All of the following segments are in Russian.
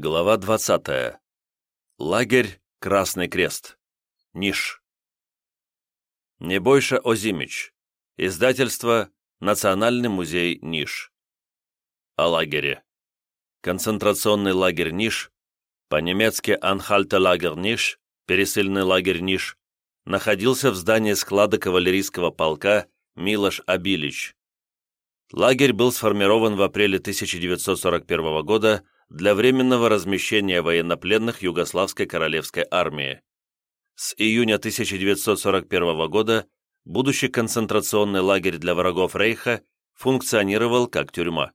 Глава 20. Лагерь Красный Крест. Ниш. Небойша Озимич. Издательство Национальный музей Ниш. О лагере. Концентрационный лагерь Ниш, по-немецки Анхальте-лагер Ниш, пересыльный лагерь Ниш, находился в здании склада кавалерийского полка Милош Абилич. Лагерь был сформирован в апреле 1941 года для временного размещения военнопленных Югославской королевской армии. С июня 1941 года будущий концентрационный лагерь для врагов Рейха функционировал как тюрьма.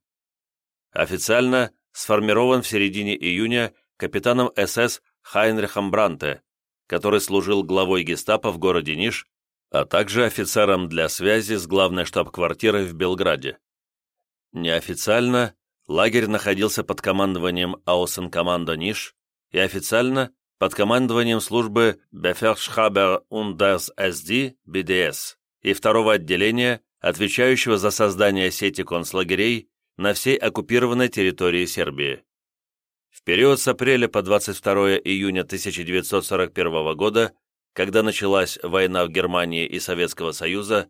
Официально сформирован в середине июня капитаном СС Хайнрихом Бранте, который служил главой гестапо в городе Ниш, а также офицером для связи с главной штаб-квартирой в Белграде. Неофициально Лагерь находился под командованием Ауßenkommando Ниш и официально под командованием службы und das SD BDS и второго отделения, отвечающего за создание сети концлагерей на всей оккупированной территории Сербии. В период с апреля по 22 июня 1941 года, когда началась война в Германии и Советского Союза,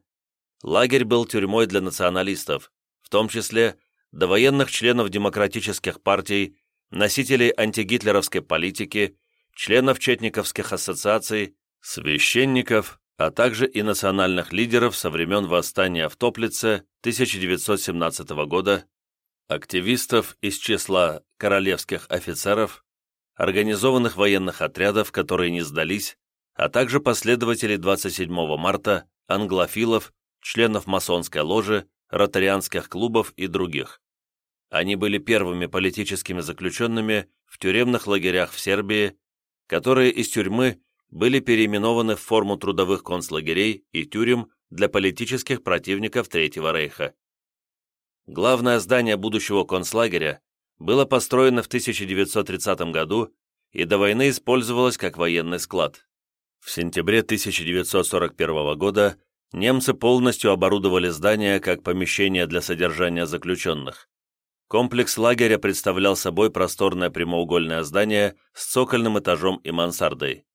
лагерь был тюрьмой для националистов, в том числе до военных членов демократических партий, носителей антигитлеровской политики, членов четниковских ассоциаций, священников, а также и национальных лидеров со времен восстания в Топлице 1917 года, активистов из числа королевских офицеров, организованных военных отрядов, которые не сдались, а также последователей 27 марта, англофилов, членов масонской ложи, ротарианских клубов и других. Они были первыми политическими заключенными в тюремных лагерях в Сербии, которые из тюрьмы были переименованы в форму трудовых концлагерей и тюрем для политических противников Третьего Рейха. Главное здание будущего концлагеря было построено в 1930 году и до войны использовалось как военный склад. В сентябре 1941 года немцы полностью оборудовали здание как помещение для содержания заключенных. Комплекс лагеря представлял собой просторное прямоугольное здание с цокольным этажом и мансардой.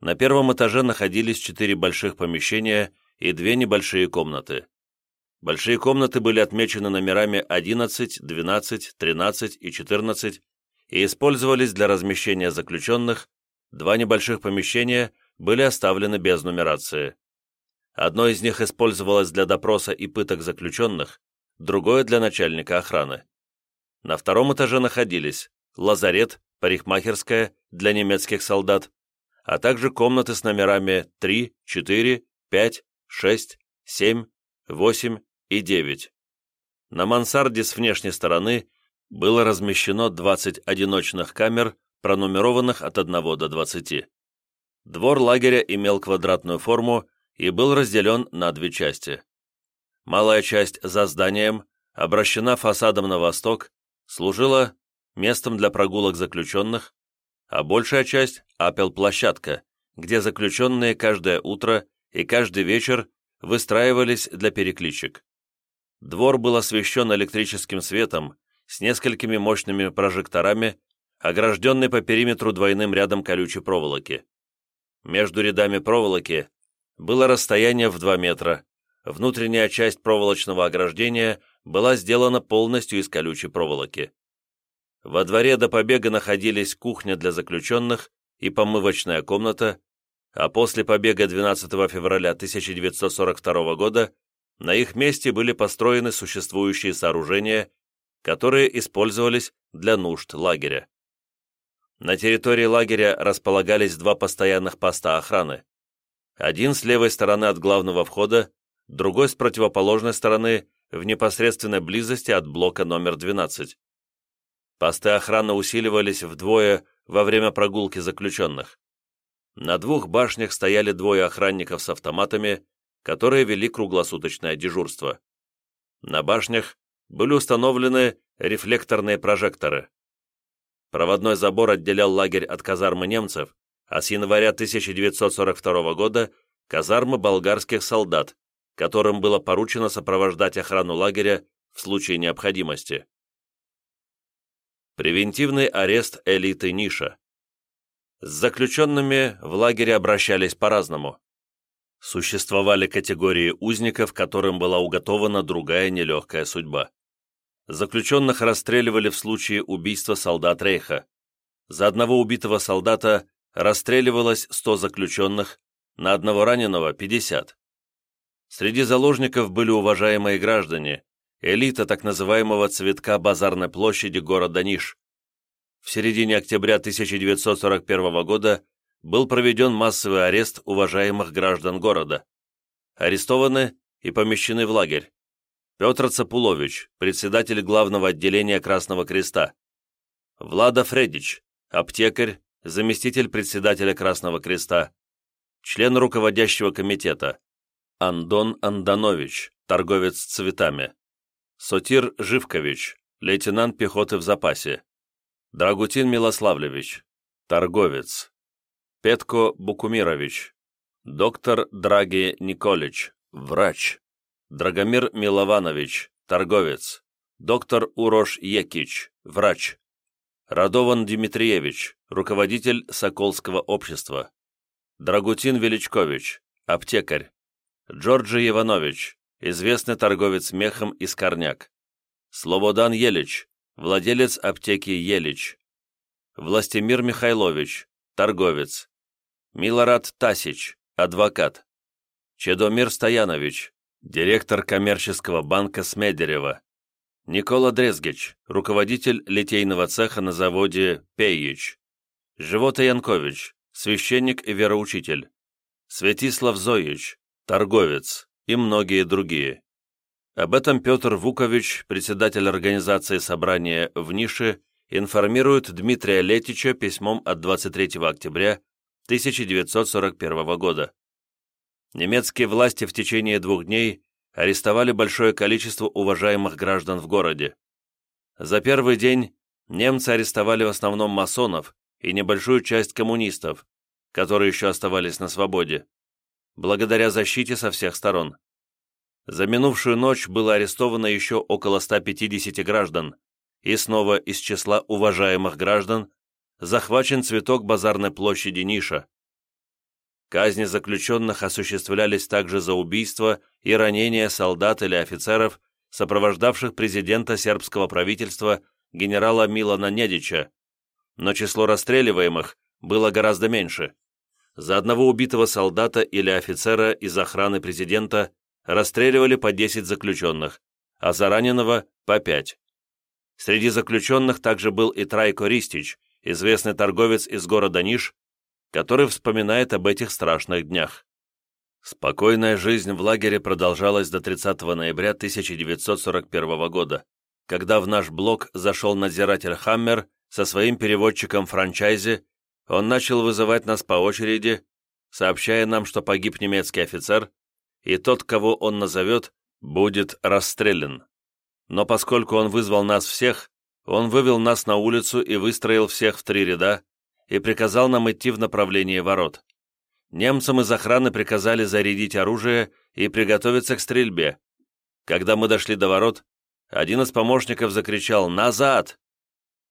На первом этаже находились четыре больших помещения и две небольшие комнаты. Большие комнаты были отмечены номерами 11, 12, 13 и 14 и использовались для размещения заключенных, два небольших помещения были оставлены без нумерации. Одно из них использовалось для допроса и пыток заключенных, другое для начальника охраны. На втором этаже находились лазарет, парикмахерская для немецких солдат, а также комнаты с номерами 3, 4, 5, 6, 7, 8 и 9. На мансарде с внешней стороны было размещено 20 одиночных камер, пронумерованных от 1 до 20. Двор лагеря имел квадратную форму и был разделен на две части. Малая часть за зданием обращена фасадом на восток служила местом для прогулок заключенных, а большая часть – апел-площадка, где заключенные каждое утро и каждый вечер выстраивались для перекличек. Двор был освещен электрическим светом с несколькими мощными прожекторами, огражденный по периметру двойным рядом колючей проволоки. Между рядами проволоки было расстояние в 2 метра, внутренняя часть проволочного ограждения была сделана полностью из колючей проволоки. Во дворе до побега находились кухня для заключенных и помывочная комната, а после побега 12 февраля 1942 года на их месте были построены существующие сооружения, которые использовались для нужд лагеря. На территории лагеря располагались два постоянных поста охраны. Один с левой стороны от главного входа, другой с противоположной стороны в непосредственной близости от блока номер 12. Посты охраны усиливались вдвое во время прогулки заключенных. На двух башнях стояли двое охранников с автоматами, которые вели круглосуточное дежурство. На башнях были установлены рефлекторные прожекторы. Проводной забор отделял лагерь от казармы немцев, а с января 1942 года – казармы болгарских солдат, которым было поручено сопровождать охрану лагеря в случае необходимости. Превентивный арест элиты Ниша. С заключенными в лагере обращались по-разному. Существовали категории узников, которым была уготована другая нелегкая судьба. Заключенных расстреливали в случае убийства солдат Рейха. За одного убитого солдата расстреливалось 100 заключенных, на одного раненого – 50. Среди заложников были уважаемые граждане, элита так называемого цветка базарной площади города Ниш. В середине октября 1941 года был проведен массовый арест уважаемых граждан города. Арестованы и помещены в лагерь. Петр Цапулович, председатель главного отделения Красного Креста. Влада Фредич, аптекарь, заместитель председателя Красного Креста. Член руководящего комитета. Андон Анданович, торговец цветами. Сотир Живкович, лейтенант пехоты в запасе. Драгутин Милославлевич, торговец. Петко Букумирович, доктор Драги Николич, врач. Драгомир Милованович, торговец. Доктор Урош Екич, врач. Радован Дмитриевич, руководитель Соколского общества. Драгутин Величкович, аптекарь. Джорджи Иванович, известный торговец мехом из Корняк. Слободан Елич, владелец аптеки Елич. Властимир Михайлович, торговец. Милорад Тасич, адвокат. Чедомир Стоянович, директор коммерческого банка Смедерева. Никола Дрезгич, руководитель литейного цеха на заводе Пейич. Живота Янкович, священник и вероучитель. Святислав Зоич, торговец и многие другие. Об этом Петр Вукович, председатель организации собрания в Нише, информирует Дмитрия Летича письмом от 23 октября 1941 года. Немецкие власти в течение двух дней арестовали большое количество уважаемых граждан в городе. За первый день немцы арестовали в основном масонов и небольшую часть коммунистов, которые еще оставались на свободе, благодаря защите со всех сторон. За минувшую ночь было арестовано еще около 150 граждан, и снова из числа уважаемых граждан захвачен цветок базарной площади Ниша. Казни заключенных осуществлялись также за убийство и ранение солдат или офицеров, сопровождавших президента сербского правительства генерала Милана Недича, но число расстреливаемых было гораздо меньше. За одного убитого солдата или офицера из охраны президента расстреливали по 10 заключенных, а за раненого – по 5. Среди заключенных также был и Трайко Ристич, известный торговец из города Ниш, который вспоминает об этих страшных днях. Спокойная жизнь в лагере продолжалась до 30 ноября 1941 года, когда в наш блок зашел надзиратель Хаммер со своим переводчиком франчайзи, он начал вызывать нас по очереди, сообщая нам, что погиб немецкий офицер, и тот, кого он назовет, будет расстрелян. Но поскольку он вызвал нас всех, он вывел нас на улицу и выстроил всех в три ряда и приказал нам идти в направлении ворот. Немцам из охраны приказали зарядить оружие и приготовиться к стрельбе. Когда мы дошли до ворот, один из помощников закричал «Назад!».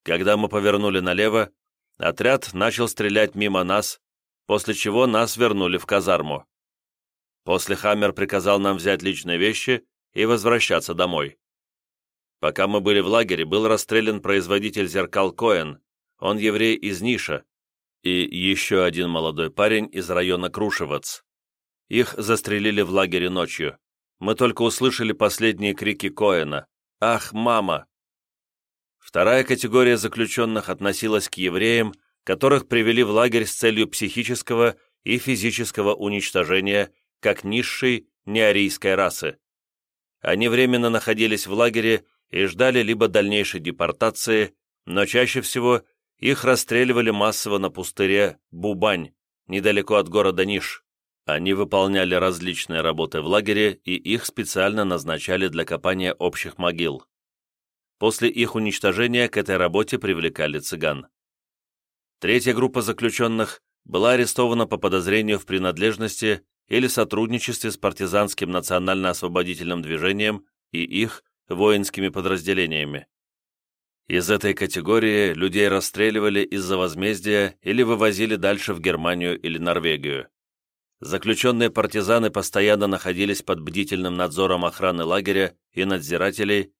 Когда мы повернули налево, отряд начал стрелять мимо нас, после чего нас вернули в казарму. После Хаммер приказал нам взять личные вещи и возвращаться домой. Пока мы были в лагере, был расстрелян производитель зеркал Коэн, он еврей из Ниша, и еще один молодой парень из района Крушевац. Их застрелили в лагере ночью. Мы только услышали последние крики Коэна «Ах, мама!». Вторая категория заключенных относилась к евреям, которых привели в лагерь с целью психического и физического уничтожения как низшей неарийской расы. Они временно находились в лагере и ждали либо дальнейшей депортации, но чаще всего их расстреливали массово на пустыре Бубань, недалеко от города Ниш. Они выполняли различные работы в лагере, и их специально назначали для копания общих могил. После их уничтожения к этой работе привлекали цыган. Третья группа заключенных была арестована по подозрению в принадлежности или сотрудничестве с партизанским национально-освободительным движением и их воинскими подразделениями. Из этой категории людей расстреливали из-за возмездия или вывозили дальше в Германию или Норвегию. Заключенные партизаны постоянно находились под бдительным надзором охраны лагеря и надзирателей,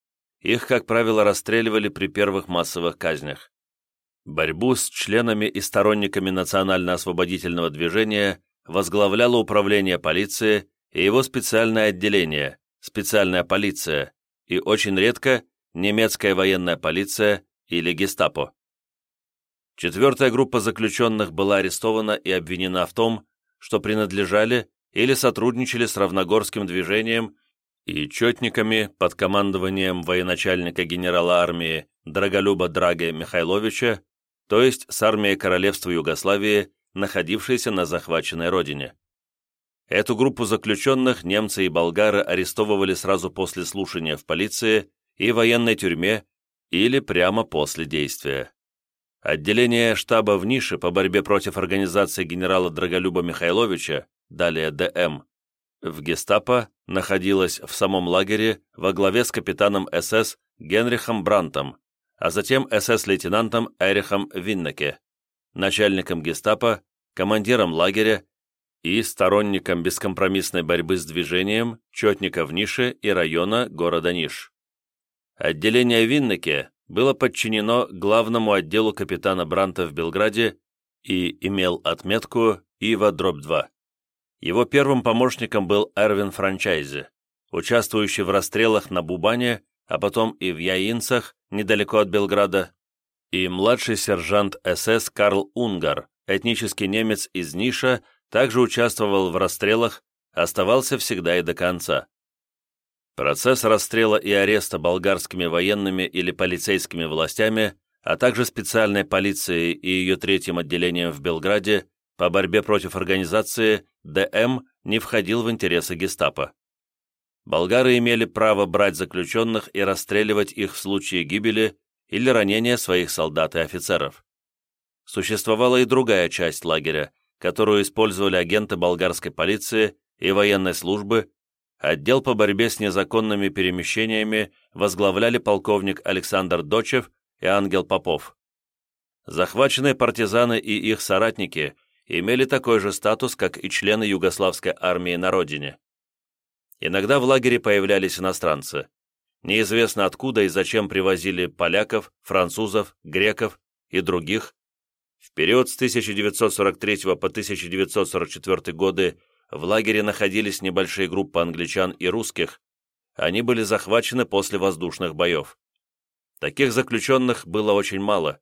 их, как правило, расстреливали при первых массовых казнях. Борьбу с членами и сторонниками национально-освободительного движения возглавляло управление полиции и его специальное отделение, специальная полиция, и очень редко немецкая военная полиция или гестапо. Четвертая группа заключенных была арестована и обвинена в том, что принадлежали или сотрудничали с равногорским движением и четниками под командованием военачальника генерала армии Драголюба Драге Михайловича то есть с армией Королевства Югославии, находившейся на захваченной родине. Эту группу заключенных немцы и болгары арестовывали сразу после слушания в полиции и военной тюрьме или прямо после действия. Отделение штаба в Нише по борьбе против организации генерала Драголюба Михайловича, далее ДМ, в гестапо находилось в самом лагере во главе с капитаном СС Генрихом Брантом, а затем СС-лейтенантом Эрихом Виннеке, начальником гестапо, командиром лагеря и сторонником бескомпромиссной борьбы с движением четника в Нише и района города Ниш. Отделение Виннеке было подчинено главному отделу капитана Бранта в Белграде и имел отметку Ива-2. Его первым помощником был Эрвин Франчайзи, участвующий в расстрелах на Бубане а потом и в Яинцах, недалеко от Белграда, и младший сержант СС Карл Унгар, этнический немец из Ниша, также участвовал в расстрелах, оставался всегда и до конца. Процесс расстрела и ареста болгарскими военными или полицейскими властями, а также специальной полицией и ее третьим отделением в Белграде по борьбе против организации ДМ не входил в интересы гестапо болгары имели право брать заключенных и расстреливать их в случае гибели или ранения своих солдат и офицеров. Существовала и другая часть лагеря, которую использовали агенты болгарской полиции и военной службы, отдел по борьбе с незаконными перемещениями возглавляли полковник Александр Дочев и Ангел Попов. Захваченные партизаны и их соратники имели такой же статус, как и члены югославской армии на родине. Иногда в лагере появлялись иностранцы. Неизвестно откуда и зачем привозили поляков, французов, греков и других. В период с 1943 по 1944 годы в лагере находились небольшие группы англичан и русских. Они были захвачены после воздушных боев. Таких заключенных было очень мало.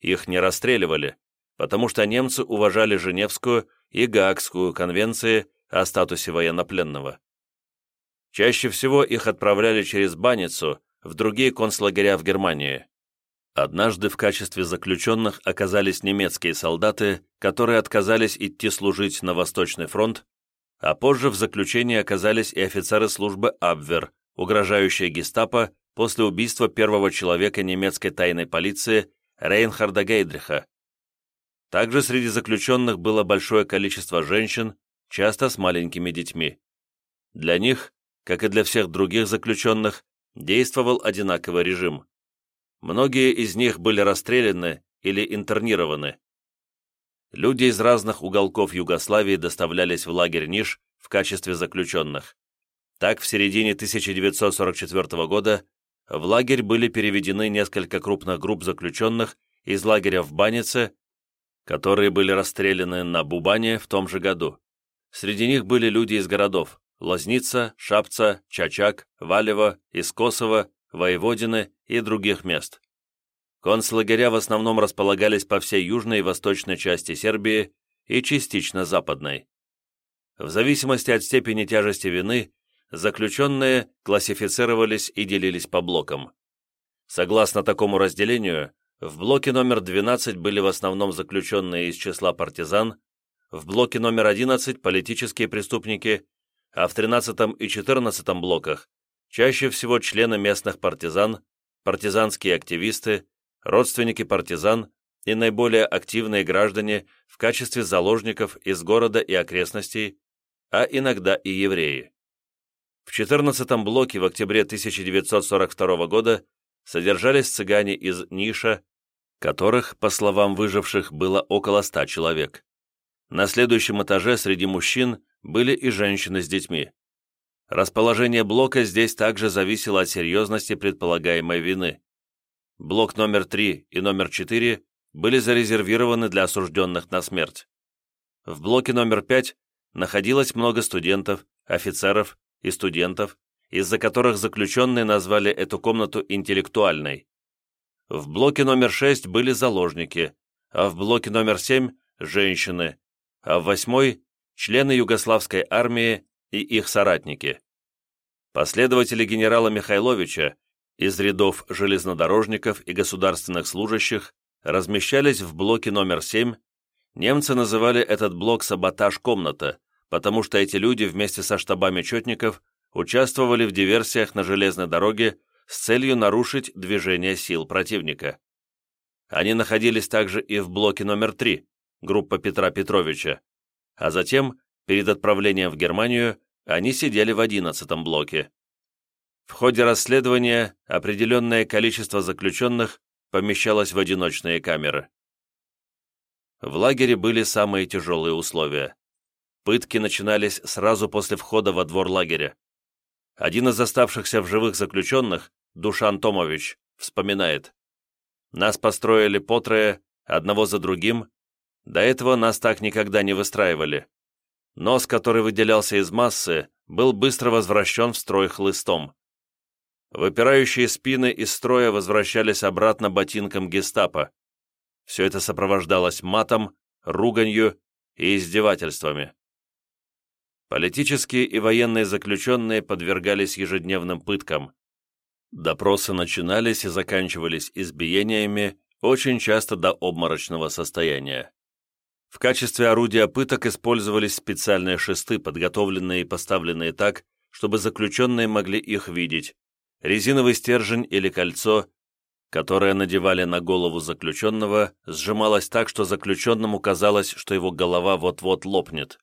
Их не расстреливали, потому что немцы уважали Женевскую и Гаагскую конвенции о статусе военнопленного. Чаще всего их отправляли через Баницу в другие концлагеря в Германии. Однажды в качестве заключенных оказались немецкие солдаты, которые отказались идти служить на Восточный фронт, а позже в заключении оказались и офицеры службы Абвер, угрожающие гестапо после убийства первого человека немецкой тайной полиции Рейнхарда Гейдриха. Также среди заключенных было большое количество женщин, часто с маленькими детьми. Для них как и для всех других заключенных, действовал одинаковый режим. Многие из них были расстреляны или интернированы. Люди из разных уголков Югославии доставлялись в лагерь Ниш в качестве заключенных. Так, в середине 1944 года в лагерь были переведены несколько крупных групп заключенных из лагеря в Банице, которые были расстреляны на Бубане в том же году. Среди них были люди из городов Лозница, Шапца, Чачак, Валево, Искосово, Воеводины и других мест. Концлагеря в основном располагались по всей южной и восточной части Сербии и частично западной. В зависимости от степени тяжести вины, заключенные классифицировались и делились по блокам. Согласно такому разделению, в блоке номер 12 были в основном заключенные из числа партизан, в блоке номер 11 – политические преступники, а в 13 и 14 блоках чаще всего члены местных партизан, партизанские активисты, родственники партизан и наиболее активные граждане в качестве заложников из города и окрестностей, а иногда и евреи. В 14 блоке в октябре 1942 года содержались цыгане из Ниша, которых, по словам выживших, было около ста человек. На следующем этаже среди мужчин были и женщины с детьми. Расположение блока здесь также зависело от серьезности предполагаемой вины. Блок номер 3 и номер 4 были зарезервированы для осужденных на смерть. В блоке номер 5 находилось много студентов, офицеров и студентов, из-за которых заключенные назвали эту комнату интеллектуальной. В блоке номер 6 были заложники, а в блоке номер 7 – женщины, а в восьмой – члены Югославской армии и их соратники. Последователи генерала Михайловича из рядов железнодорожников и государственных служащих размещались в блоке номер 7. Немцы называли этот блок «саботаж-комната», потому что эти люди вместе со штабами четников участвовали в диверсиях на железной дороге с целью нарушить движение сил противника. Они находились также и в блоке номер 3, группа Петра Петровича, а затем, перед отправлением в Германию, они сидели в 11 блоке. В ходе расследования определенное количество заключенных помещалось в одиночные камеры. В лагере были самые тяжелые условия. Пытки начинались сразу после входа во двор лагеря. Один из оставшихся в живых заключенных, Душан Томович, вспоминает. «Нас построили по трое, одного за другим. До этого нас так никогда не выстраивали. Нос, который выделялся из массы, был быстро возвращен в строй хлыстом. Выпирающие спины из строя возвращались обратно ботинком гестапо. Все это сопровождалось матом, руганью и издевательствами. Политические и военные заключенные подвергались ежедневным пыткам. Допросы начинались и заканчивались избиениями, очень часто до обморочного состояния. В качестве орудия пыток использовались специальные шесты, подготовленные и поставленные так, чтобы заключенные могли их видеть, резиновый стержень или кольцо, которое надевали на голову заключенного, сжималось так, что заключенному казалось, что его голова вот-вот лопнет.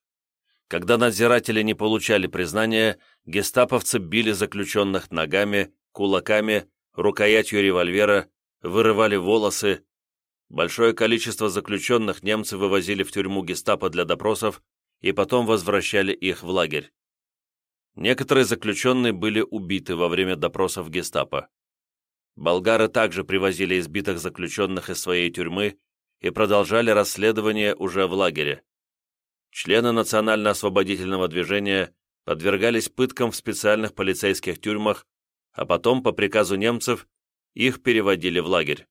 Когда надзиратели не получали признания, гестаповцы били заключенных ногами, кулаками, рукоятью револьвера, вырывали волосы. Большое количество заключенных немцы вывозили в тюрьму гестапо для допросов и потом возвращали их в лагерь. Некоторые заключенные были убиты во время допросов гестапо. Болгары также привозили избитых заключенных из своей тюрьмы и продолжали расследование уже в лагере члены национально-освободительного движения подвергались пыткам в специальных полицейских тюрьмах, а потом, по приказу немцев, их переводили в лагерь.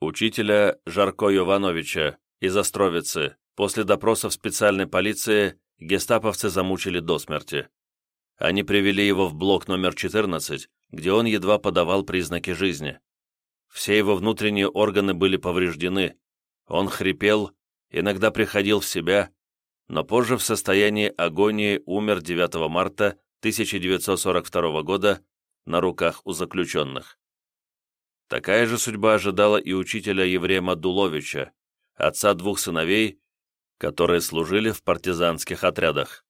Учителя Жарко Йовановича из Островицы после допросов специальной полиции гестаповцы замучили до смерти. Они привели его в блок номер 14, где он едва подавал признаки жизни. Все его внутренние органы были повреждены, он хрипел, иногда приходил в себя, но позже в состоянии агонии умер 9 марта 1942 года на руках у заключенных. Такая же судьба ожидала и учителя Еврема Дуловича, отца двух сыновей, которые служили в партизанских отрядах.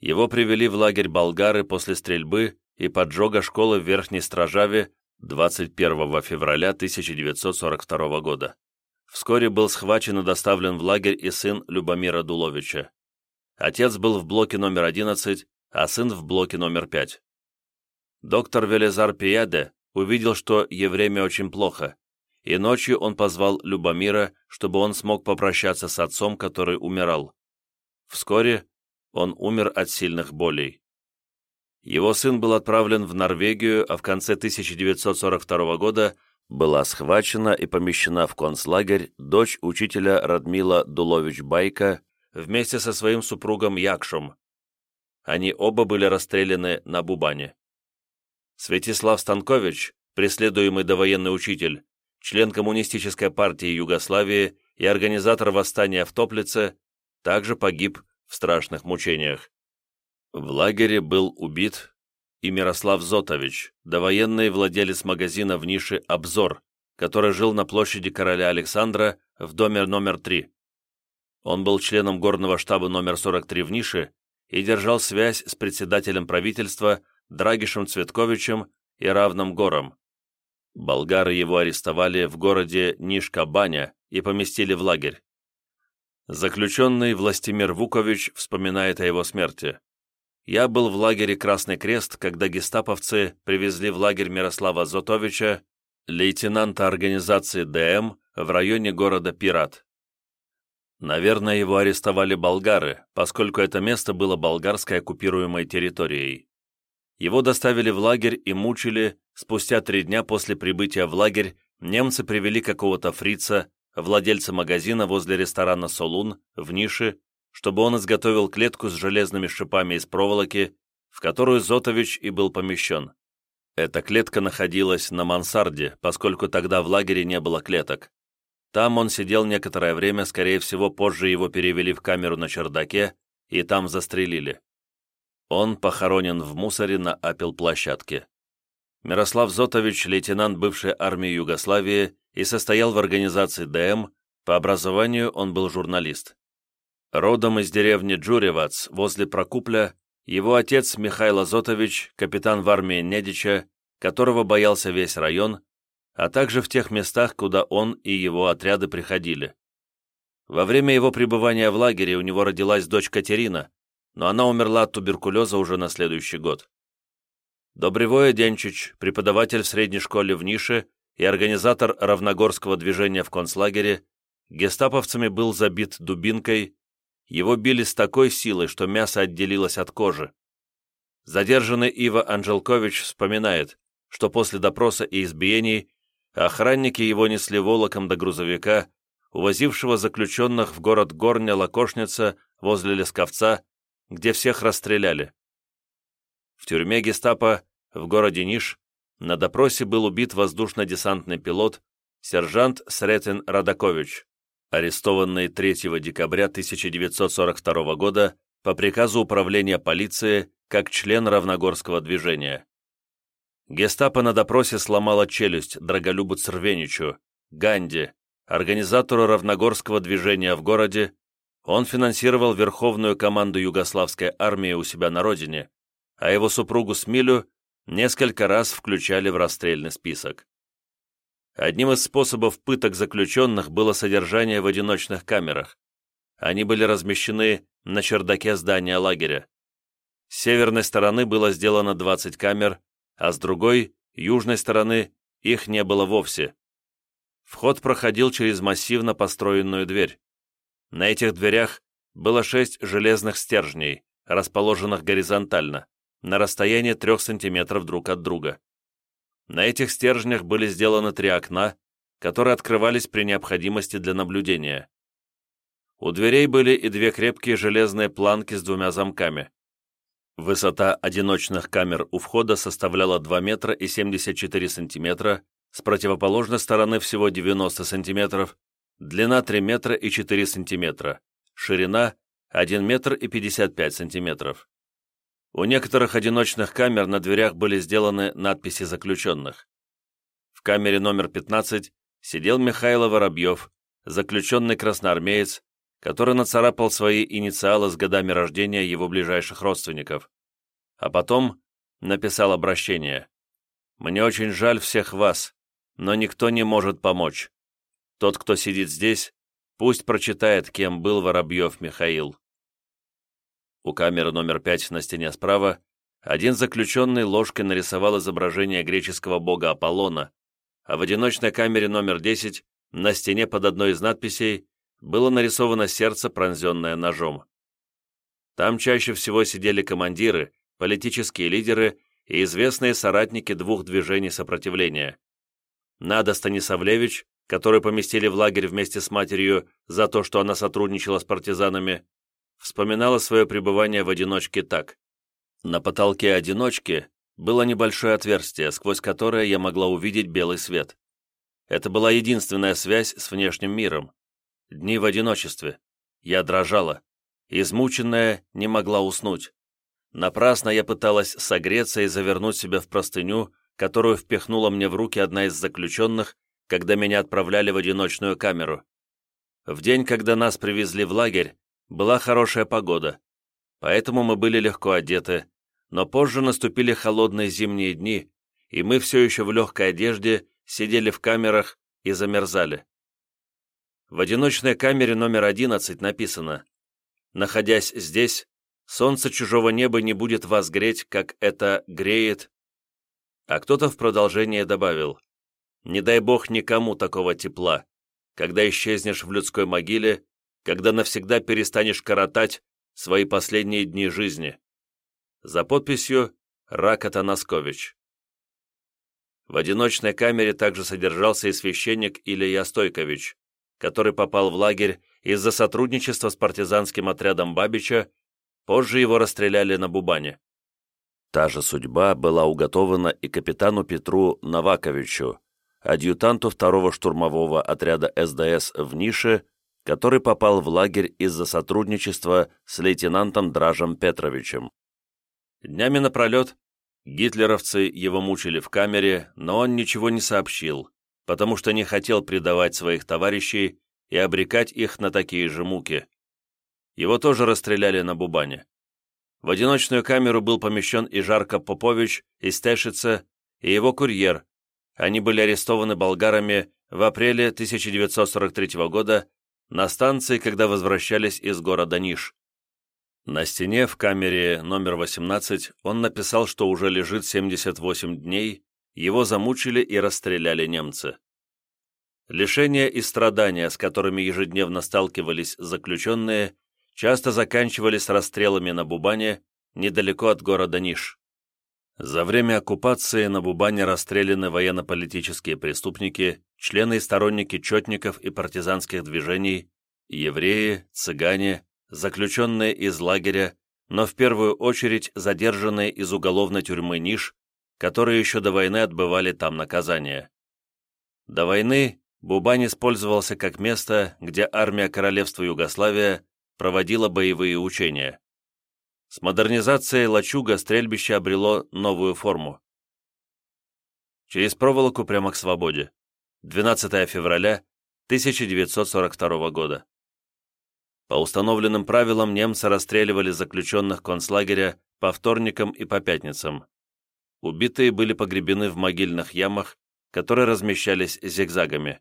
Его привели в лагерь болгары после стрельбы и поджога школы в Верхней Стражаве 21 февраля 1942 года. Вскоре был схвачен и доставлен в лагерь и сын Любомира Дуловича. Отец был в блоке номер 11, а сын в блоке номер 5. Доктор Велизар Пияде увидел, что Евреме очень плохо, и ночью он позвал Любомира, чтобы он смог попрощаться с отцом, который умирал. Вскоре он умер от сильных болей. Его сын был отправлен в Норвегию, а в конце 1942 года была схвачена и помещена в концлагерь дочь учителя Радмила Дулович-Байка, вместе со своим супругом Якшем. Они оба были расстреляны на Бубане. Святислав Станкович, преследуемый довоенный учитель, член Коммунистической партии Югославии и организатор восстания в Топлице, также погиб в страшных мучениях. В лагере был убит и Мирослав Зотович, довоенный владелец магазина в нише «Обзор», который жил на площади короля Александра в доме номер 3. Он был членом горного штаба номер 43 в Нише и держал связь с председателем правительства Драгишем Цветковичем и Равным Гором. Болгары его арестовали в городе Нишкабаня и поместили в лагерь. Заключенный Властимир Вукович вспоминает о его смерти. «Я был в лагере «Красный крест», когда гестаповцы привезли в лагерь Мирослава Зотовича, лейтенанта организации ДМ в районе города Пират. Наверное, его арестовали болгары, поскольку это место было болгарской оккупируемой территорией. Его доставили в лагерь и мучили, спустя три дня после прибытия в лагерь немцы привели какого-то фрица, владельца магазина возле ресторана «Солун» в нише, чтобы он изготовил клетку с железными шипами из проволоки, в которую Зотович и был помещен. Эта клетка находилась на мансарде, поскольку тогда в лагере не было клеток. Там он сидел некоторое время, скорее всего, позже его перевели в камеру на чердаке, и там застрелили. Он похоронен в мусоре на апел-площадке. Мирослав Зотович, лейтенант бывшей армии Югославии и состоял в организации ДМ, по образованию он был журналист. Родом из деревни Джуревац, возле Прокупля, его отец Михаил Зотович, капитан в армии Недича, которого боялся весь район, а также в тех местах, куда он и его отряды приходили. Во время его пребывания в лагере у него родилась дочь Катерина, но она умерла от туберкулеза уже на следующий год. Добревое Денчич, преподаватель в средней школе в Нише и организатор равногорского движения в концлагере, гестаповцами был забит дубинкой, его били с такой силой, что мясо отделилось от кожи. Задержанный Ива Анжелкович вспоминает, что после допроса и избиений Охранники его несли волоком до грузовика, увозившего заключенных в город Горня Лакошница возле Лесковца, где всех расстреляли. В тюрьме гестапо в городе Ниш на допросе был убит воздушно-десантный пилот сержант Сретен Радакович, арестованный 3 декабря 1942 года по приказу управления полиции как член Равногорского движения. Гестапо на допросе сломало челюсть Драголюбу Црвеничу, Ганди, организатору равногорского движения в городе, он финансировал верховную команду югославской армии у себя на родине, а его супругу Смилю несколько раз включали в расстрельный список. Одним из способов пыток заключенных было содержание в одиночных камерах. Они были размещены на чердаке здания лагеря. С северной стороны было сделано 20 камер, а с другой, южной стороны, их не было вовсе. Вход проходил через массивно построенную дверь. На этих дверях было шесть железных стержней, расположенных горизонтально, на расстоянии трех сантиметров друг от друга. На этих стержнях были сделаны три окна, которые открывались при необходимости для наблюдения. У дверей были и две крепкие железные планки с двумя замками. Высота одиночных камер у входа составляла 2 метра и 74 сантиметра, с противоположной стороны всего 90 сантиметров, длина 3 метра и 4 сантиметра, ширина 1 метр и 55 сантиметров. У некоторых одиночных камер на дверях были сделаны надписи заключенных. В камере номер 15 сидел Михаил Воробьев, заключенный красноармеец, который нацарапал свои инициалы с годами рождения его ближайших родственников. А потом написал обращение. «Мне очень жаль всех вас, но никто не может помочь. Тот, кто сидит здесь, пусть прочитает, кем был Воробьев Михаил». У камеры номер пять на стене справа один заключенный ложкой нарисовал изображение греческого бога Аполлона, а в одиночной камере номер 10 на стене под одной из надписей было нарисовано сердце, пронзенное ножом. Там чаще всего сидели командиры, политические лидеры и известные соратники двух движений сопротивления. Нада Станиславлевич, который поместили в лагерь вместе с матерью за то, что она сотрудничала с партизанами, вспоминала свое пребывание в одиночке так. На потолке одиночки было небольшое отверстие, сквозь которое я могла увидеть белый свет. Это была единственная связь с внешним миром. Дни в одиночестве. Я дрожала. Измученная, не могла уснуть. Напрасно я пыталась согреться и завернуть себя в простыню, которую впихнула мне в руки одна из заключенных, когда меня отправляли в одиночную камеру. В день, когда нас привезли в лагерь, была хорошая погода, поэтому мы были легко одеты, но позже наступили холодные зимние дни, и мы все еще в легкой одежде сидели в камерах и замерзали. В одиночной камере номер 11 написано «Находясь здесь, солнце чужого неба не будет вас греть, как это греет». А кто-то в продолжение добавил «Не дай бог никому такого тепла, когда исчезнешь в людской могиле, когда навсегда перестанешь коротать свои последние дни жизни». За подписью «Рак Атанаскович». В одиночной камере также содержался и священник Илья Стойкович, который попал в лагерь из-за сотрудничества с партизанским отрядом Бабича, позже его расстреляли на Бубане. Та же судьба была уготована и капитану Петру Новаковичу, адъютанту второго штурмового отряда СДС в Нише, который попал в лагерь из-за сотрудничества с лейтенантом Дражем Петровичем. Днями напролет гитлеровцы его мучили в камере, но он ничего не сообщил, потому что не хотел предавать своих товарищей и обрекать их на такие же муки. Его тоже расстреляли на Бубане. В одиночную камеру был помещен и Жарко Попович из Тешица, и его курьер. Они были арестованы болгарами в апреле 1943 года на станции, когда возвращались из города Ниш. На стене в камере номер 18 он написал, что уже лежит 78 дней, его замучили и расстреляли немцы. Лишения и страдания, с которыми ежедневно сталкивались заключенные, часто заканчивались расстрелами на Бубане, недалеко от города Ниш. За время оккупации на Бубане расстреляны военно-политические преступники, члены и сторонники четников и партизанских движений, евреи, цыгане, заключенные из лагеря, но в первую очередь задержанные из уголовной тюрьмы Ниш, которые еще до войны отбывали там наказание. До войны Бубань использовался как место, где армия Королевства Югославия проводила боевые учения. С модернизацией Лачуга стрельбище обрело новую форму. Через проволоку прямо к свободе. 12 февраля 1942 года. По установленным правилам немцы расстреливали заключенных концлагеря по вторникам и по пятницам. Убитые были погребены в могильных ямах, которые размещались зигзагами.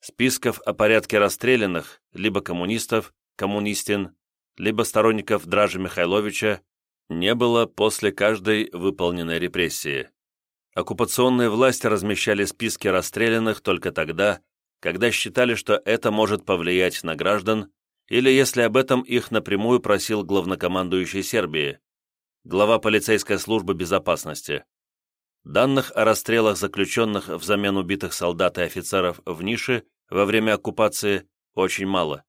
Списков о порядке расстрелянных, либо коммунистов, коммунистин, либо сторонников Дражи Михайловича, не было после каждой выполненной репрессии. Оккупационные власти размещали списки расстрелянных только тогда, когда считали, что это может повлиять на граждан или если об этом их напрямую просил главнокомандующий Сербии, глава полицейской службы безопасности. Данных о расстрелах заключенных взамен убитых солдат и офицеров в Нише во время оккупации очень мало.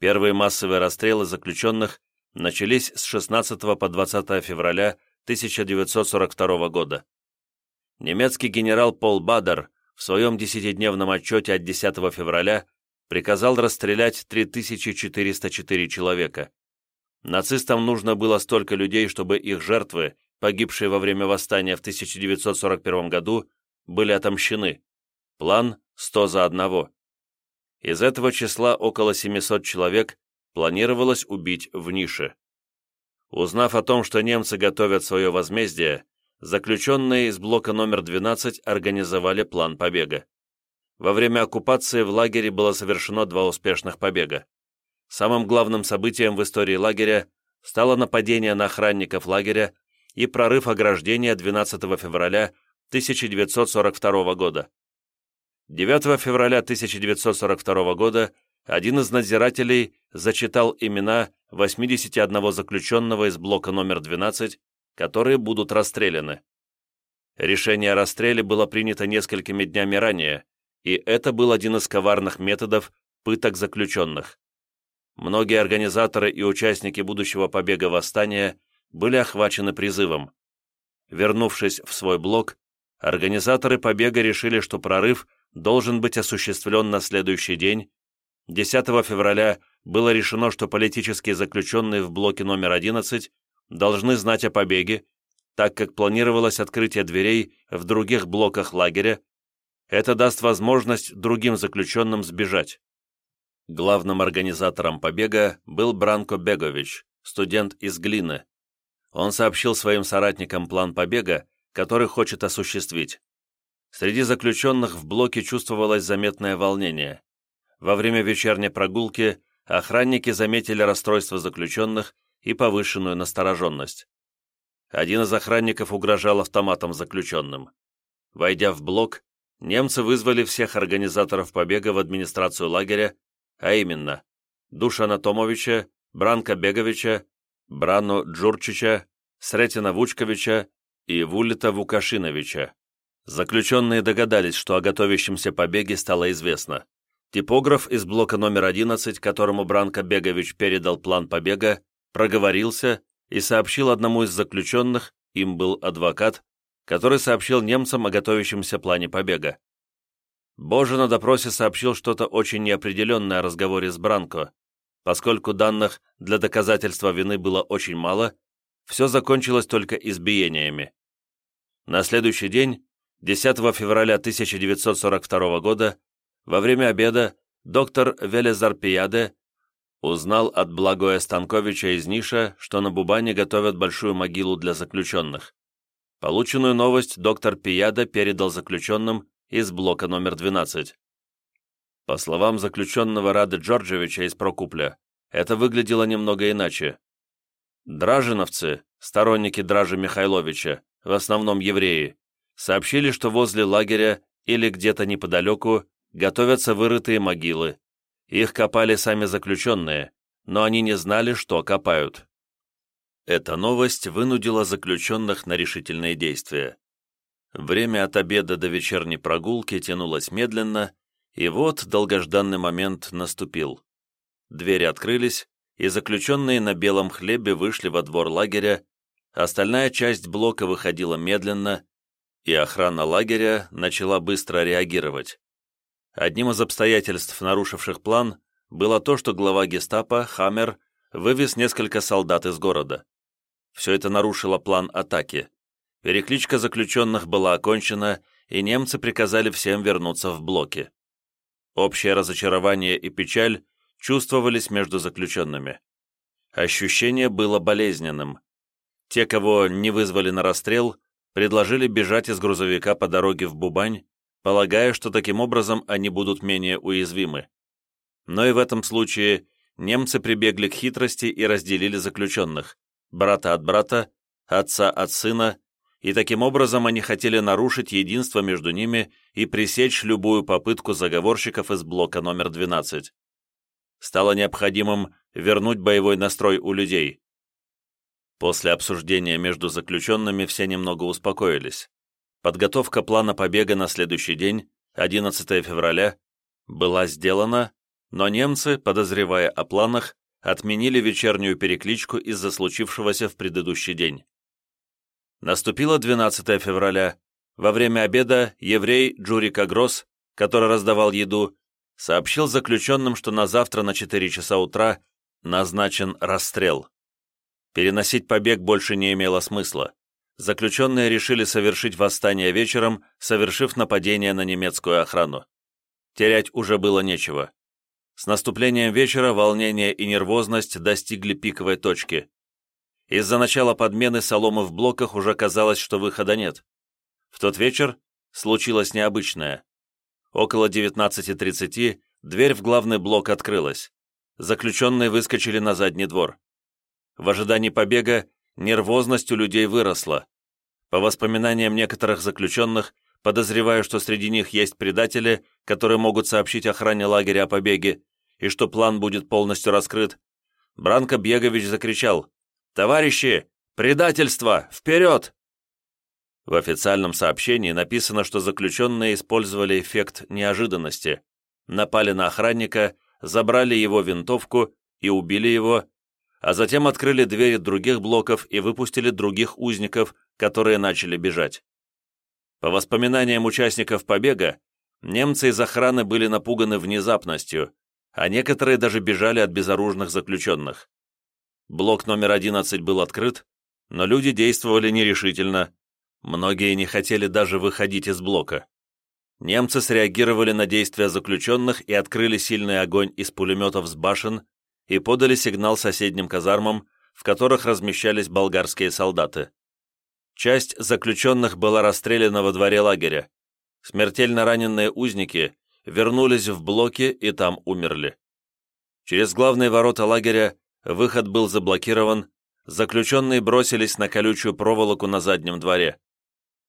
Первые массовые расстрелы заключенных начались с 16 по 20 февраля 1942 года. Немецкий генерал Пол Бадер в своем десятидневном отчете от 10 февраля приказал расстрелять 3404 человека. Нацистам нужно было столько людей, чтобы их жертвы, погибшие во время восстания в 1941 году, были отомщены. План 100 за одного. Из этого числа около 700 человек планировалось убить в нише. Узнав о том, что немцы готовят свое возмездие, заключенные из блока номер 12 организовали план побега. Во время оккупации в лагере было совершено два успешных побега. Самым главным событием в истории лагеря стало нападение на охранников лагеря и прорыв ограждения 12 февраля 1942 года. 9 февраля 1942 года один из надзирателей зачитал имена 81 заключенного из блока номер 12, которые будут расстреляны. Решение о расстреле было принято несколькими днями ранее, и это был один из коварных методов пыток заключенных. Многие организаторы и участники будущего побега восстания были охвачены призывом. Вернувшись в свой блок, организаторы побега решили, что прорыв должен быть осуществлен на следующий день. 10 февраля было решено, что политические заключенные в блоке номер 11 должны знать о побеге, так как планировалось открытие дверей в других блоках лагеря, это даст возможность другим заключенным сбежать. Главным организатором побега был Бранко Бегович, студент из Глины. Он сообщил своим соратникам план побега, который хочет осуществить. Среди заключенных в блоке чувствовалось заметное волнение. Во время вечерней прогулки охранники заметили расстройство заключенных и повышенную настороженность. Один из охранников угрожал автоматом заключенным. Войдя в блок, немцы вызвали всех организаторов побега в администрацию лагеря, а именно Душана Томовича, Бранка Беговича, Брану Джурчича, Сретина Вучковича и Вулита Вукашиновича. Заключенные догадались, что о готовящемся побеге стало известно. Типограф из блока номер 11, которому Бранко Бегович передал план побега, проговорился и сообщил одному из заключенных, им был адвокат, который сообщил немцам о готовящемся плане побега. Боже на допросе сообщил что-то очень неопределенное о разговоре с Бранко. Поскольку данных для доказательства вины было очень мало, все закончилось только избиениями. На следующий день, 10 февраля 1942 года, во время обеда доктор Велезар Пияде узнал от Благоя Станковича из Ниша, что на Бубане готовят большую могилу для заключенных. Полученную новость доктор Пияда передал заключенным из блока номер 12. По словам заключенного Рады Джорджевича из Прокупля, это выглядело немного иначе. Дражиновцы, сторонники Дражи Михайловича, в основном евреи, сообщили, что возле лагеря или где-то неподалеку готовятся вырытые могилы. Их копали сами заключенные, но они не знали, что копают. Эта новость вынудила заключенных на решительные действия. Время от обеда до вечерней прогулки тянулось медленно, и вот долгожданный момент наступил. Двери открылись, и заключенные на белом хлебе вышли во двор лагеря, остальная часть блока выходила медленно, и охрана лагеря начала быстро реагировать. Одним из обстоятельств, нарушивших план, было то, что глава гестапо, Хаммер, вывез несколько солдат из города. Все это нарушило план атаки. Перекличка заключенных была окончена, и немцы приказали всем вернуться в блоки. Общее разочарование и печаль чувствовались между заключенными. Ощущение было болезненным. Те, кого не вызвали на расстрел, предложили бежать из грузовика по дороге в Бубань, полагая, что таким образом они будут менее уязвимы. Но и в этом случае немцы прибегли к хитрости и разделили заключенных, брата от брата, отца от сына, и таким образом они хотели нарушить единство между ними и пресечь любую попытку заговорщиков из блока номер 12. Стало необходимым вернуть боевой настрой у людей. После обсуждения между заключенными все немного успокоились. Подготовка плана побега на следующий день, 11 февраля, была сделана, но немцы, подозревая о планах, отменили вечернюю перекличку из-за случившегося в предыдущий день. Наступило 12 февраля. Во время обеда еврей Джурика Гросс, который раздавал еду, сообщил заключенным, что на завтра на 4 часа утра назначен расстрел. Переносить побег больше не имело смысла. Заключенные решили совершить восстание вечером, совершив нападение на немецкую охрану. Терять уже было нечего. С наступлением вечера волнение и нервозность достигли пиковой точки. Из-за начала подмены соломы в блоках уже казалось, что выхода нет. В тот вечер случилось необычное. Около 19.30 дверь в главный блок открылась. Заключенные выскочили на задний двор. В ожидании побега нервозность у людей выросла. По воспоминаниям некоторых заключенных, подозреваю, что среди них есть предатели, которые могут сообщить охране лагеря о побеге, и что план будет полностью раскрыт, Бранко Бегович закричал «Товарищи, предательство! Вперед!» В официальном сообщении написано, что заключенные использовали эффект неожиданности, напали на охранника, забрали его винтовку и убили его, а затем открыли двери других блоков и выпустили других узников, которые начали бежать. По воспоминаниям участников побега, немцы из охраны были напуганы внезапностью, а некоторые даже бежали от безоружных заключенных. Блок номер 11 был открыт, но люди действовали нерешительно. Многие не хотели даже выходить из блока. Немцы среагировали на действия заключенных и открыли сильный огонь из пулеметов с башен и подали сигнал соседним казармам, в которых размещались болгарские солдаты. Часть заключенных была расстреляна во дворе лагеря. Смертельно раненые узники вернулись в блоки и там умерли. Через главные ворота лагеря выход был заблокирован, заключенные бросились на колючую проволоку на заднем дворе.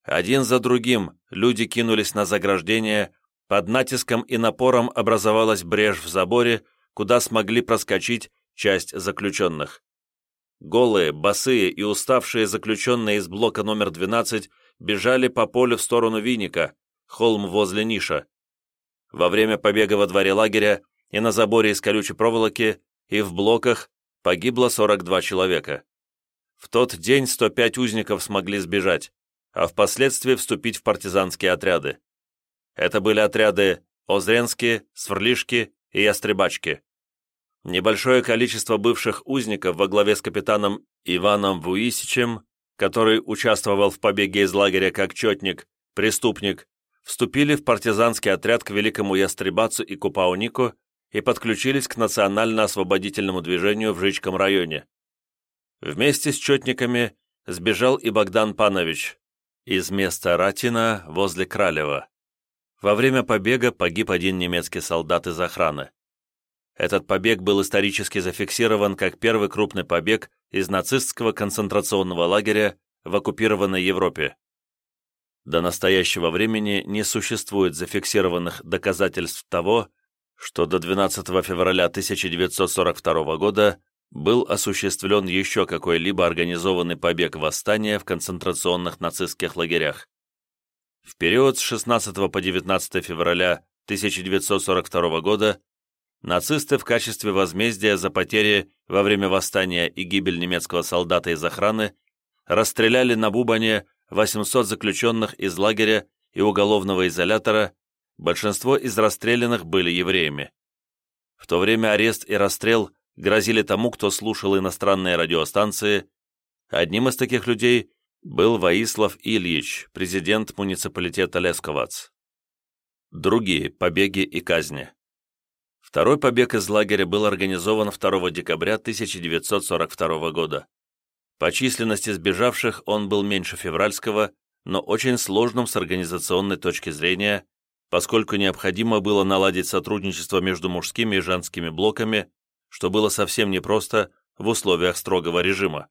Один за другим люди кинулись на заграждение, под натиском и напором образовалась брешь в заборе, куда смогли проскочить часть заключенных. Голые, босые и уставшие заключенные из блока номер 12 бежали по полю в сторону Виника, холм возле Ниша. Во время побега во дворе лагеря и на заборе из колючей проволоки, и в блоках погибло 42 человека. В тот день 105 узников смогли сбежать, а впоследствии вступить в партизанские отряды. Это были отряды Озренские, Сврлишки и Ястребачки. Небольшое количество бывших узников во главе с капитаном Иваном Вуисичем, который участвовал в побеге из лагеря как четник, преступник, вступили в партизанский отряд к Великому Ястребацу и Купаунику и подключились к национально-освободительному движению в Жичком районе. Вместе с четниками сбежал и Богдан Панович из места Ратина возле Кралева. Во время побега погиб один немецкий солдат из охраны. Этот побег был исторически зафиксирован как первый крупный побег из нацистского концентрационного лагеря в оккупированной Европе. До настоящего времени не существует зафиксированных доказательств того, что до 12 февраля 1942 года был осуществлен еще какой-либо организованный побег восстания в концентрационных нацистских лагерях. В период с 16 по 19 февраля 1942 года нацисты в качестве возмездия за потери во время восстания и гибель немецкого солдата из охраны расстреляли на Бубане 800 заключенных из лагеря и уголовного изолятора, большинство из расстрелянных были евреями. В то время арест и расстрел грозили тому, кто слушал иностранные радиостанции. Одним из таких людей был Ваислав Ильич, президент муниципалитета Лесковац. Другие побеги и казни. Второй побег из лагеря был организован 2 декабря 1942 года. По численности сбежавших он был меньше февральского, но очень сложным с организационной точки зрения, поскольку необходимо было наладить сотрудничество между мужскими и женскими блоками, что было совсем непросто в условиях строгого режима.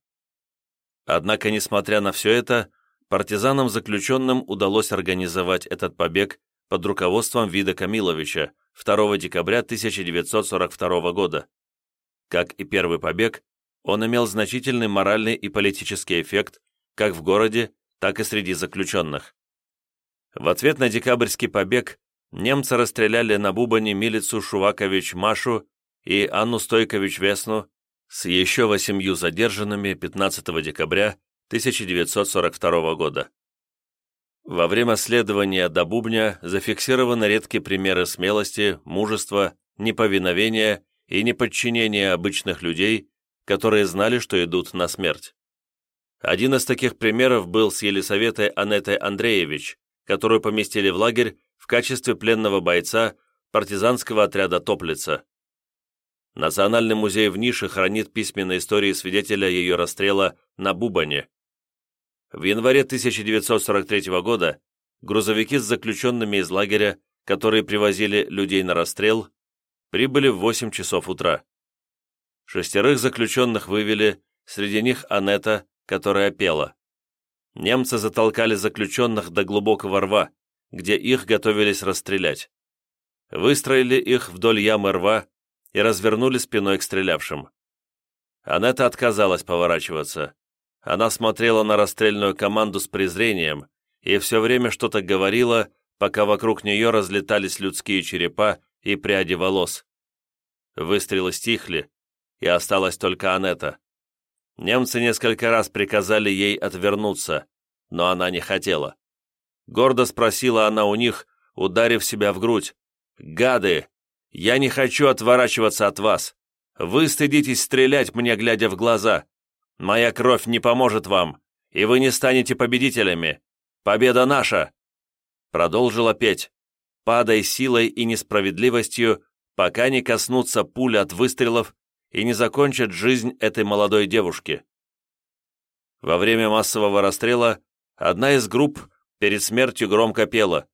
Однако, несмотря на все это, партизанам-заключенным удалось организовать этот побег под руководством Вида Камиловича 2 декабря 1942 года. Как и первый побег, он имел значительный моральный и политический эффект как в городе, так и среди заключенных. В ответ на декабрьский побег немцы расстреляли на Бубане милицу Шувакович Машу и Анну Стойкович Весну с еще восемью задержанными 15 декабря 1942 года. Во время следования до Бубня зафиксированы редкие примеры смелости, мужества, неповиновения и неподчинения обычных людей которые знали, что идут на смерть. Один из таких примеров был с Елисаветой Анетой Андреевич, которую поместили в лагерь в качестве пленного бойца партизанского отряда «Топлица». Национальный музей в Нише хранит письменные истории свидетеля ее расстрела на Бубане. В январе 1943 года грузовики с заключенными из лагеря, которые привозили людей на расстрел, прибыли в 8 часов утра. Шестерых заключенных вывели, среди них Анетта, которая пела. Немцы затолкали заключенных до глубокого рва, где их готовились расстрелять. Выстроили их вдоль ямы рва и развернули спиной к стрелявшим. Анетта отказалась поворачиваться. Она смотрела на расстрельную команду с презрением и все время что-то говорила, пока вокруг нее разлетались людские черепа и пряди волос. Выстрелы стихли, и осталась только Анетта. Немцы несколько раз приказали ей отвернуться, но она не хотела. Гордо спросила она у них, ударив себя в грудь. «Гады! Я не хочу отворачиваться от вас! Вы стыдитесь стрелять мне, глядя в глаза! Моя кровь не поможет вам, и вы не станете победителями! Победа наша!» Продолжила петь. «Падай силой и несправедливостью, пока не коснутся пуль от выстрелов и не закончат жизнь этой молодой девушки. Во время массового расстрела одна из групп перед смертью громко пела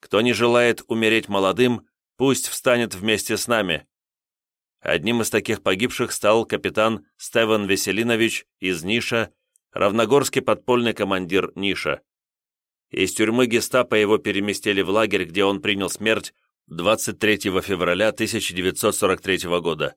Кто не желает умереть молодым, пусть встанет вместе с нами». Одним из таких погибших стал капитан Стеван Веселинович из Ниша, равногорский подпольный командир Ниша. Из тюрьмы гестапо его переместили в лагерь, где он принял смерть 23 февраля 1943 года.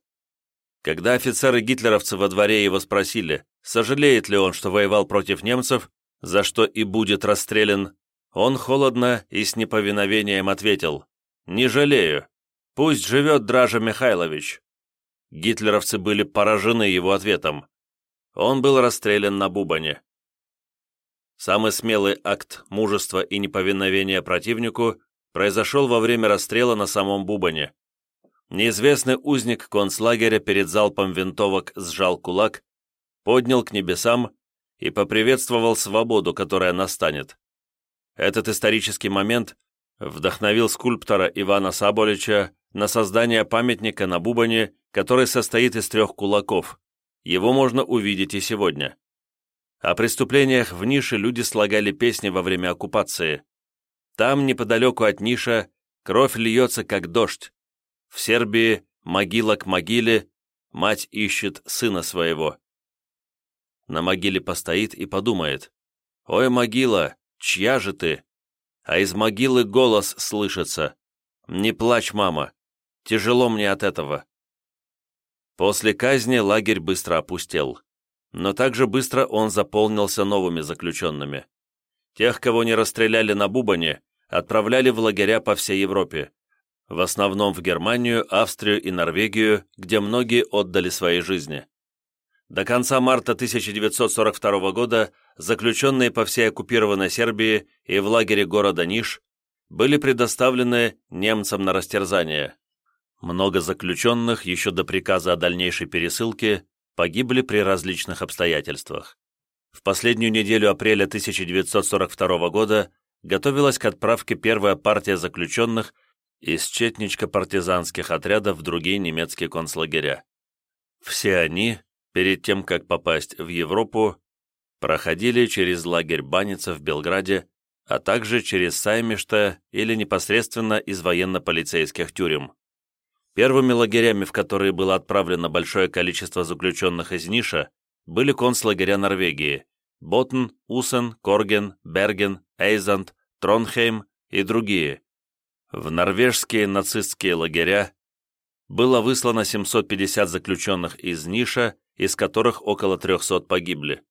Когда офицеры-гитлеровцы во дворе его спросили, сожалеет ли он, что воевал против немцев, за что и будет расстрелян, он холодно и с неповиновением ответил «Не жалею. Пусть живет Дража Михайлович». Гитлеровцы были поражены его ответом. Он был расстрелян на Бубане. Самый смелый акт мужества и неповиновения противнику произошел во время расстрела на самом Бубане. Неизвестный узник концлагеря перед залпом винтовок сжал кулак, поднял к небесам и поприветствовал свободу, которая настанет. Этот исторический момент вдохновил скульптора Ивана Саболича на создание памятника на Бубане, который состоит из трех кулаков. Его можно увидеть и сегодня. О преступлениях в нише люди слагали песни во время оккупации. Там, неподалеку от Ниша, кровь льется, как дождь. В Сербии могила к могиле, мать ищет сына своего. На могиле постоит и подумает, «Ой, могила, чья же ты?» А из могилы голос слышится, «Не плачь, мама, тяжело мне от этого». После казни лагерь быстро опустел, но также быстро он заполнился новыми заключенными. Тех, кого не расстреляли на Бубане, отправляли в лагеря по всей Европе, в основном в Германию, Австрию и Норвегию, где многие отдали свои жизни. До конца марта 1942 года заключенные по всей оккупированной Сербии и в лагере города Ниш были предоставлены немцам на растерзание. Много заключенных еще до приказа о дальнейшей пересылке погибли при различных обстоятельствах. В последнюю неделю апреля 1942 года готовилась к отправке первая партия заключенных из четничко-партизанских отрядов в другие немецкие концлагеря. Все они, перед тем, как попасть в Европу, проходили через лагерь Баница в Белграде, а также через Саймишта или непосредственно из военно-полицейских тюрем. Первыми лагерями, в которые было отправлено большое количество заключенных из Ниша, были концлагеря Норвегии – Ботн, Усен, Корген, Берген, Эйзанд, Тронхейм и другие, в норвежские нацистские лагеря было выслано 750 заключенных из Ниша, из которых около 300 погибли.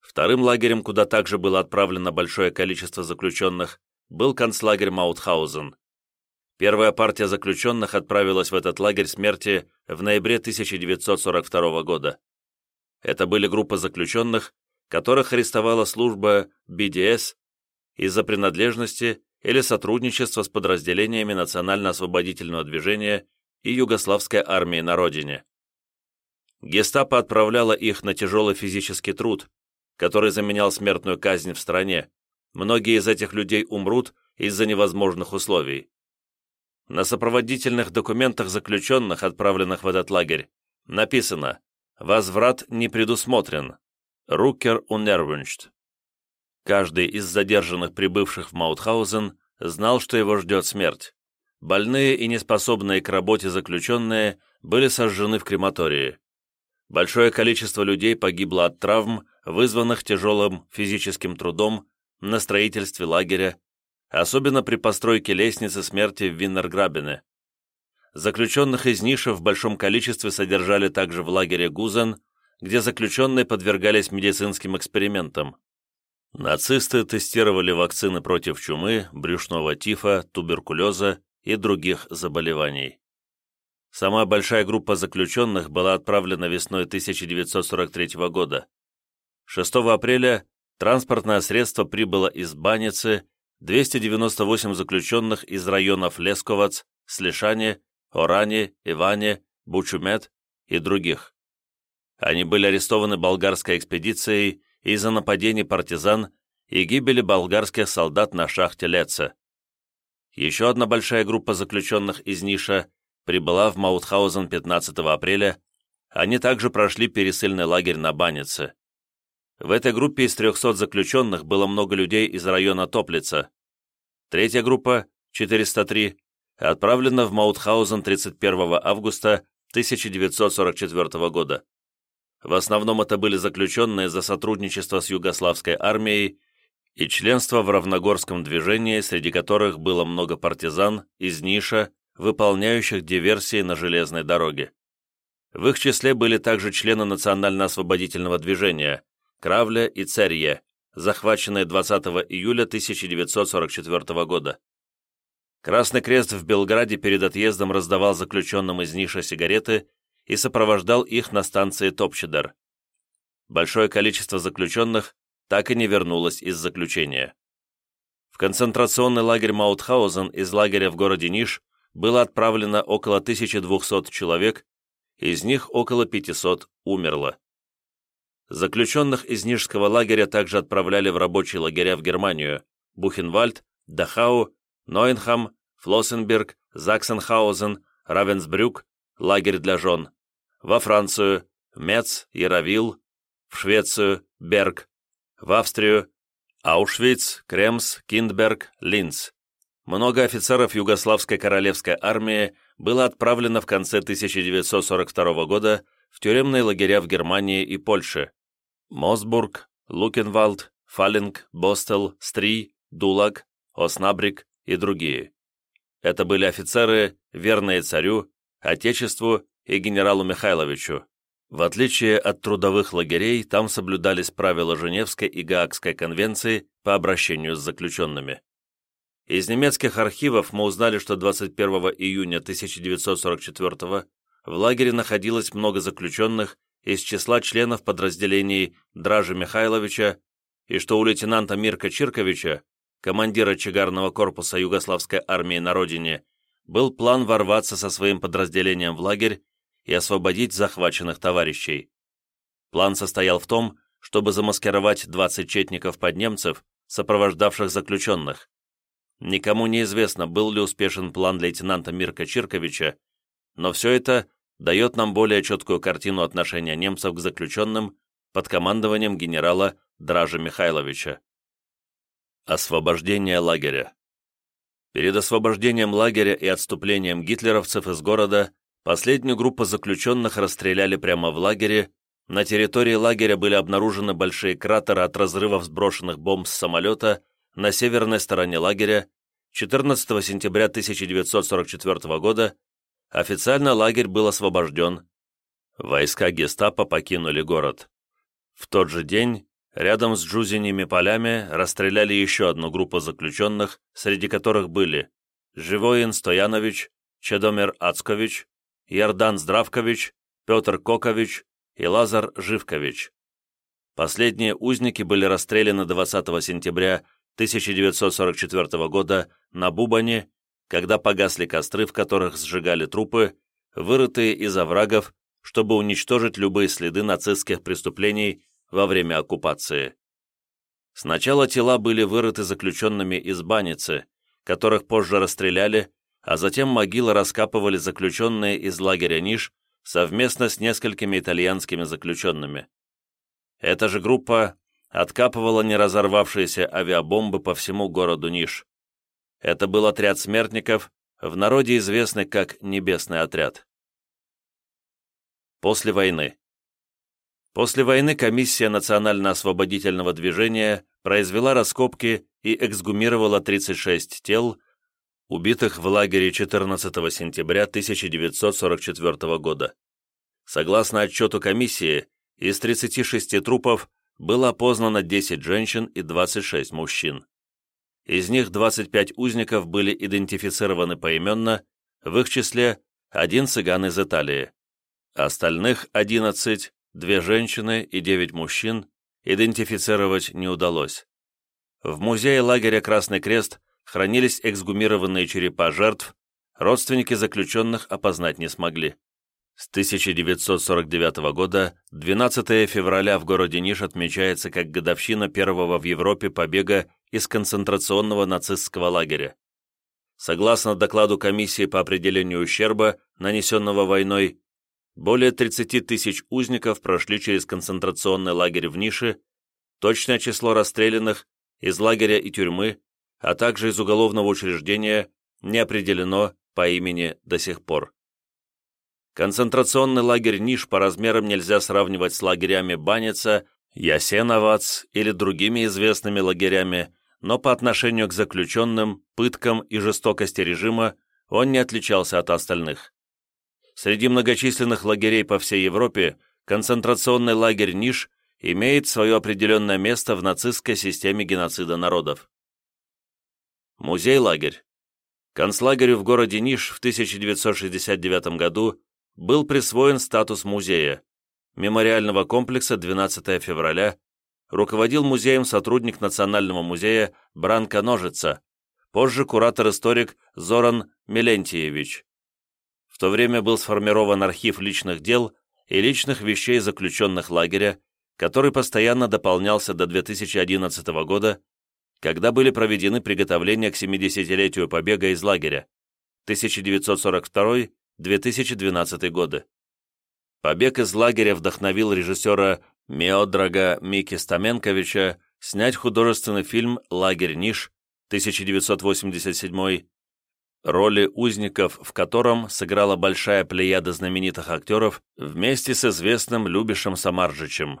Вторым лагерем, куда также было отправлено большое количество заключенных, был концлагерь Маутхаузен. Первая партия заключенных отправилась в этот лагерь смерти в ноябре 1942 года. Это были группы заключенных, которых арестовала служба BDS из-за принадлежности или сотрудничество с подразделениями Национально-освободительного движения и Югославской армии на родине. Гестапо отправляло их на тяжелый физический труд, который заменял смертную казнь в стране. Многие из этих людей умрут из-за невозможных условий. На сопроводительных документах заключенных, отправленных в этот лагерь, написано «Возврат не предусмотрен. Рукер унервеншт». Каждый из задержанных, прибывших в Маутхаузен, знал, что его ждет смерть. Больные и неспособные к работе заключенные были сожжены в крематории. Большое количество людей погибло от травм, вызванных тяжелым физическим трудом на строительстве лагеря, особенно при постройке лестницы смерти в Виннерграбене. Заключенных из Ниша в большом количестве содержали также в лагере Гузен, где заключенные подвергались медицинским экспериментам. Нацисты тестировали вакцины против чумы, брюшного тифа, туберкулеза и других заболеваний. Сама большая группа заключенных была отправлена весной 1943 года. 6 апреля транспортное средство прибыло из Баницы, 298 заключенных из районов Лесковац, Слешане, Оране, Иване, Бучумет и других. Они были арестованы болгарской экспедицией из-за нападений партизан и гибели болгарских солдат на шахте Леца. Еще одна большая группа заключенных из Ниша прибыла в Маутхаузен 15 апреля, они также прошли пересыльный лагерь на Банице. В этой группе из 300 заключенных было много людей из района Топлица. Третья группа, 403, отправлена в Маутхаузен 31 августа 1944 года. В основном это были заключенные за сотрудничество с югославской армией и членство в равногорском движении, среди которых было много партизан из Ниша, выполняющих диверсии на железной дороге. В их числе были также члены национально-освободительного движения Кравля и Церье, захваченные 20 июля 1944 года. Красный Крест в Белграде перед отъездом раздавал заключенным из Ниша сигареты и сопровождал их на станции Топчедер. Большое количество заключенных так и не вернулось из заключения. В концентрационный лагерь Маутхаузен из лагеря в городе Ниш было отправлено около 1200 человек, из них около 500 умерло. Заключенных из Нижского лагеря также отправляли в рабочие лагеря в Германию, Бухенвальд, Дахау, Нойнхам, Флоссенберг, Заксенхаузен, Равенсбрюк, лагерь для жен, во Францию, Мец, Яровил, в Швецию, Берг, в Австрию, Аушвиц, Кремс, Киндберг, Линц. Много офицеров Югославской королевской армии было отправлено в конце 1942 года в тюремные лагеря в Германии и Польше. Мосбург, Лукенвальд, Фалинг, Бостел, Стри, Дулаг, Оснабрик и другие. Это были офицеры, верные царю, Отечеству и генералу Михайловичу. В отличие от трудовых лагерей, там соблюдались правила Женевской и Гаагской конвенции по обращению с заключенными. Из немецких архивов мы узнали, что 21 июня 1944 в лагере находилось много заключенных из числа членов подразделений Дражи Михайловича и что у лейтенанта Мирка Чирковича, командира чигарного корпуса Югославской армии на родине, был план ворваться со своим подразделением в лагерь и освободить захваченных товарищей. План состоял в том, чтобы замаскировать 20 четников под немцев, сопровождавших заключенных. Никому не известно, был ли успешен план лейтенанта Мирка Чирковича, но все это дает нам более четкую картину отношения немцев к заключенным под командованием генерала Дража Михайловича. Освобождение лагеря Перед освобождением лагеря и отступлением гитлеровцев из города последнюю группу заключенных расстреляли прямо в лагере, на территории лагеря были обнаружены большие кратеры от разрывов сброшенных бомб с самолета на северной стороне лагеря 14 сентября 1944 года Официально лагерь был освобожден. Войска гестапо покинули город. В тот же день рядом с Джузиными полями расстреляли еще одну группу заключенных, среди которых были Живоин Стоянович, Чедомир Ацкович, Ярдан Здравкович, Петр Кокович и Лазар Живкович. Последние узники были расстреляны 20 сентября 1944 года на Бубане когда погасли костры, в которых сжигали трупы, вырытые из оврагов, чтобы уничтожить любые следы нацистских преступлений во время оккупации. Сначала тела были вырыты заключенными из баницы, которых позже расстреляли, а затем могилы раскапывали заключенные из лагеря Ниш совместно с несколькими итальянскими заключенными. Эта же группа откапывала неразорвавшиеся авиабомбы по всему городу Ниш. Это был отряд смертников, в народе известный как «Небесный отряд». После войны. После войны комиссия Национально-освободительного движения произвела раскопки и эксгумировала 36 тел, убитых в лагере 14 сентября 1944 года. Согласно отчету комиссии, из 36 трупов было опознано 10 женщин и 26 мужчин. Из них 25 узников были идентифицированы поименно, в их числе один цыган из Италии. Остальных 11, две женщины и 9 мужчин, идентифицировать не удалось. В музее лагеря «Красный крест» хранились эксгумированные черепа жертв, родственники заключенных опознать не смогли. С 1949 года 12 февраля в городе Ниш отмечается как годовщина первого в Европе побега из концентрационного нацистского лагеря. Согласно докладу комиссии по определению ущерба, нанесенного войной, более 30 тысяч узников прошли через концентрационный лагерь в Нише, точное число расстрелянных из лагеря и тюрьмы а также из уголовного учреждения, не определено по имени до сих пор. Концентрационный лагерь Ниш по размерам нельзя сравнивать с лагерями Баница, Ясеновац или другими известными лагерями, но по отношению к заключенным, пыткам и жестокости режима он не отличался от остальных. Среди многочисленных лагерей по всей Европе концентрационный лагерь Ниш имеет свое определенное место в нацистской системе геноцида народов. Музей-лагерь. Концлагерю в городе Ниш в 1969 году был присвоен статус музея, мемориального комплекса 12 февраля, руководил музеем сотрудник Национального музея Бранко Ножица, позже куратор-историк Зоран Мелентиевич. В то время был сформирован архив личных дел и личных вещей заключенных лагеря, который постоянно дополнялся до 2011 года, когда были проведены приготовления к 70-летию побега из лагеря 1942-2012 годы. Побег из лагеря вдохновил режиссера Меодрага Мики Стаменковича снять художественный фильм «Лагерь Ниш» 1987 роли узников, в котором сыграла большая плеяда знаменитых актеров вместе с известным Любишем Самаржичем.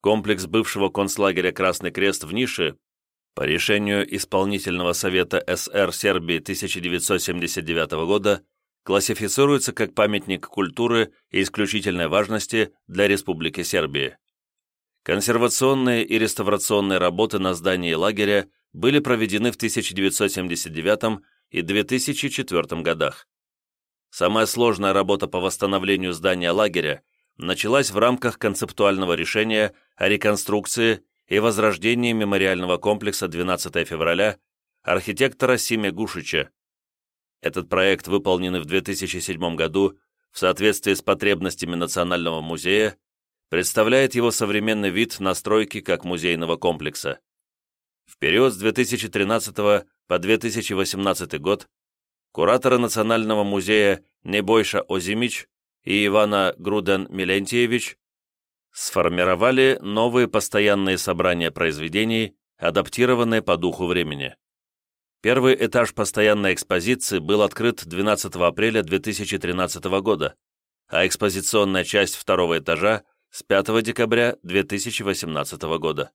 Комплекс бывшего концлагеря «Красный крест» в Нише по решению Исполнительного совета СР Сербии 1979 года классифицируется как памятник культуры и исключительной важности для Республики Сербии. Консервационные и реставрационные работы на здании лагеря были проведены в 1979 и 2004 годах. Самая сложная работа по восстановлению здания лагеря началась в рамках концептуального решения о реконструкции и возрождении мемориального комплекса 12 февраля архитектора Симе Гушича. Этот проект, выполненный в 2007 году в соответствии с потребностями Национального музея, представляет его современный вид настройки как музейного комплекса. В период с 2013 по 2018 год кураторы Национального музея Небойша Озимич и Ивана Груден-Милентьевич сформировали новые постоянные собрания произведений, адаптированные по духу времени. Первый этаж постоянной экспозиции был открыт 12 апреля 2013 года, а экспозиционная часть второго этажа с 5 декабря 2018 года.